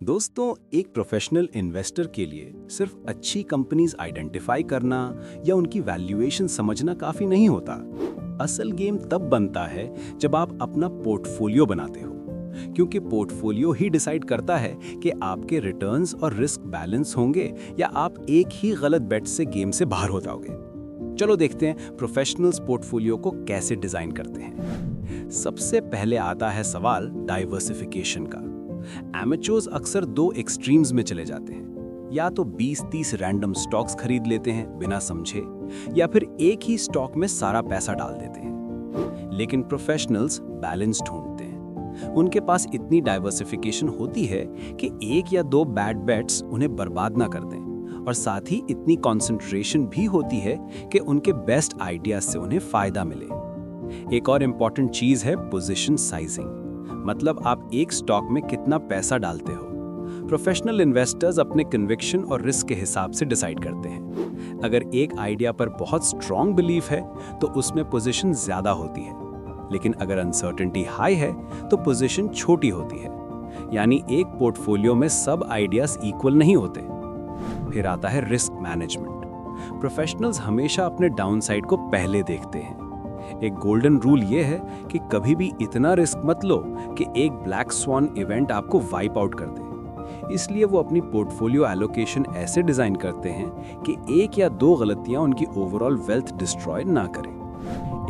दोस्तों, एक professional investor के लिए सिर्फ़ अच्छी कंपनीज़ आइडेंटिफाई करना या उनकी वैल्यूएशन समझना काफ़ी नहीं होता। असल गेम तब बनता है जब आप अपना पोर्टफोलियो बनाते हो, क्योंकि पोर्टफोलियो ही डिसाइड करता है कि आपके रिटर्न्स और रिस्क बैलेंस होंगे या आप एक ही गलत बेट से गेम से बाहर हो जाओगे। चलो देखते हैं प्रोफेशनल्स पोर्टफोलियो को कैसे डिज़ाइन करते हैं। सबसे पहले आता है सवाल डाइवर्सिफिकेशन का। एमेचोर्स अक्सर दो एक्सट्रीम्स में चले जाते हैं। या तो 20-30 रैंडम स्टॉक्स खरीद लेते हैं बिना समझे, या फिर एक ही स्टॉक में सारा पैसा डाल देते हैं। लेकिन प्रोफेशनल्स बैलेंस ढूंढते हैं। उनके पास इतनी डाइवर्सिफिकेशन होती है कि एक या दो बैड बेट्स उन्हें बर्बाद ना कर दें। और साथ ही इतनी कंसंट्रेशन भी होती है कि उनके बेस्ट आइडियाज़ से उन्हें फ़ायदा मिले। एक और इंपॉर्टेंट चीज़ है पोजिशन साइजिंग मतलब आप एक स्टॉक में कितना पैसा डालते हो। प्रोफेशनल इन्वेस्टर्स अपने कन्विक्शन और रिस्क के हिसाब से डिसाइड करते हैं। अगर एक आइडिया पर बहुत स्ट्रॉन्ग बिलीफ है तो उसमें पोजीशन ज़्यादा होती है। लेकिन अगर अनसर्टेनिटी हाई है तो पोजीशन छोटी होती है। यानी एक पोर्टफोलियो में सब आइडियाज़ इक्वल नहीं होते। फिर आता है रिस्क मैनेजमेंट प्रोफेशनल्स हमेशा अपने डाउनसाइड को पहले देखते हैं। एक गोल्डन रूल ये है कि कभी भी इतना रिस्क मत लो कि एक ब्लैक स्वान इवेंट आपको वाइप आउट कर दे। इसलिए वो अपनी पोर्टफोलियो एलोकेशन ऐसे डिज़ाइन करते हैं कि एक या दो गलतियाँ उनकी ओवरऑल वेल्थ डिस्ट्रॉय ना करें।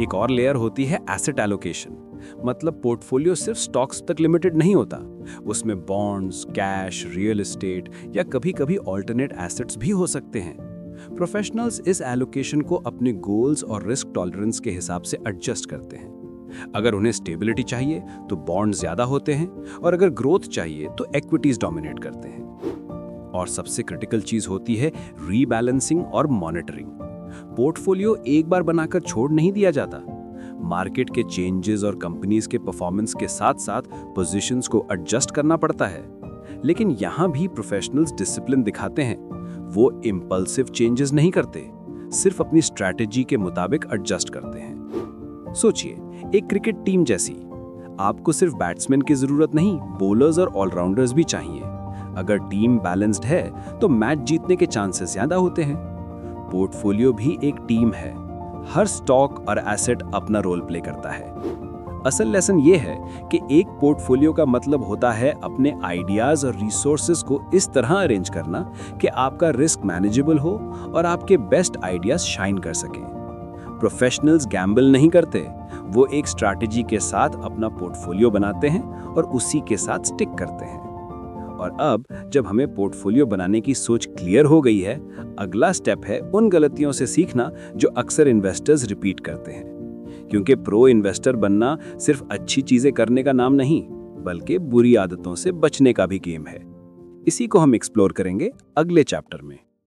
एक और लेयर होती है एसेट एलोकेशन मतलब पोर्टफोलियो सिर्फ़ स्टॉक्स तक लिमिटेड नहीं होता। उसमें बॉन्ड्स कैश रियल एस्टेट या कभी कभी ऑल्टरनेट एसेट्स भी हो सकते हैं। प्रोफेशनल्स इस एलोकेशन को अपने गोल्स और रिस्क टॉलरेंस के हिसाब से एडजस्ट करते हैं। अगर उन्हें स्टेबिलिटी चाहिए तो बॉन्ड ज़्यादा होते हैं, और अगर ग्रोथ चाहिए तो एक्विटीज डोमिनेट करते हैं। और सबसे क्रिटिकल चीज़ होती है रीबैलेंसिंग और मॉनिटरिंग पोर्टफोलियो एक बार बनाकर छोड़ नहीं दिया जाता। मार्केट के चेंजेस और कंपनीज़ के परफॉर्मेंस के साथ साथ पोजीशंस को एडजस्ट करना पड़ता है। लेकिन यहाँ भी प्रोफेशनल्स डिसिप्लिन दिखाते हैं। वो इम्पल्सिव चेंजेस नहीं करते, सिर्फ़ अपनी स्ट्रैटेजी के मुताबिक एडजस्ट करते हैं। सोचिए, एक क्रिकेट टीम जैसी, आपको सिर्फ़ बैट्समैन की ज़रूरत नहीं बॉलर्स और ऑलराउंडर्स भी चाहिए। अगर टीम बैलेंस्ड है तो मैच जीतने के चांसेस ज़्यादा होते हैं। पोर्टफोलियो भी एक टीम है। हर स्टॉक और एसेट अपना रोल प्ले करता है। असल लेसन ये है कि एक पोर्टफोलियो का मतलब होता है अपने आइडियाज़ और रिसोर्सेज को इस तरह अरेंज करना कि आपका रिस्क मैनेजेबल हो और आपके बेस्ट आइडियाज़ शाइन कर सकें। प्रोफेशनल्स गैम्बल नहीं करते। वो एक स्ट्रैटेजी के साथ अपना पोर्टफोलियो बनाते हैं और उसी के साथ स्टिक करते हैं। और अब, जब हमें पोर्टफोलियो बनाने की सोच क्लियर हो गई है, अगला स्टेप है उन गलतियों से सीखना जो अक्सर इन्वेस्टर्स रिपीट करते हैं। क्योंकि प्रो इन्वेस्टर बनना सिर्फ़ अच्छी चीज़ें करने का नाम नहीं, बल्कि बुरी आदतों से बचने का भी गेम है। इसी को हम एक्सप्लोर करेंगे अगले चैप्टर में।